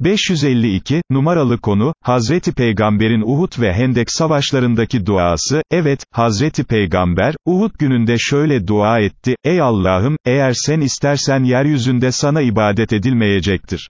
552, numaralı konu, Hazreti Peygamber'in Uhud ve Hendek savaşlarındaki duası, evet, Hazreti Peygamber, Uhud gününde şöyle dua etti, ey Allah'ım, eğer sen istersen yeryüzünde sana ibadet edilmeyecektir.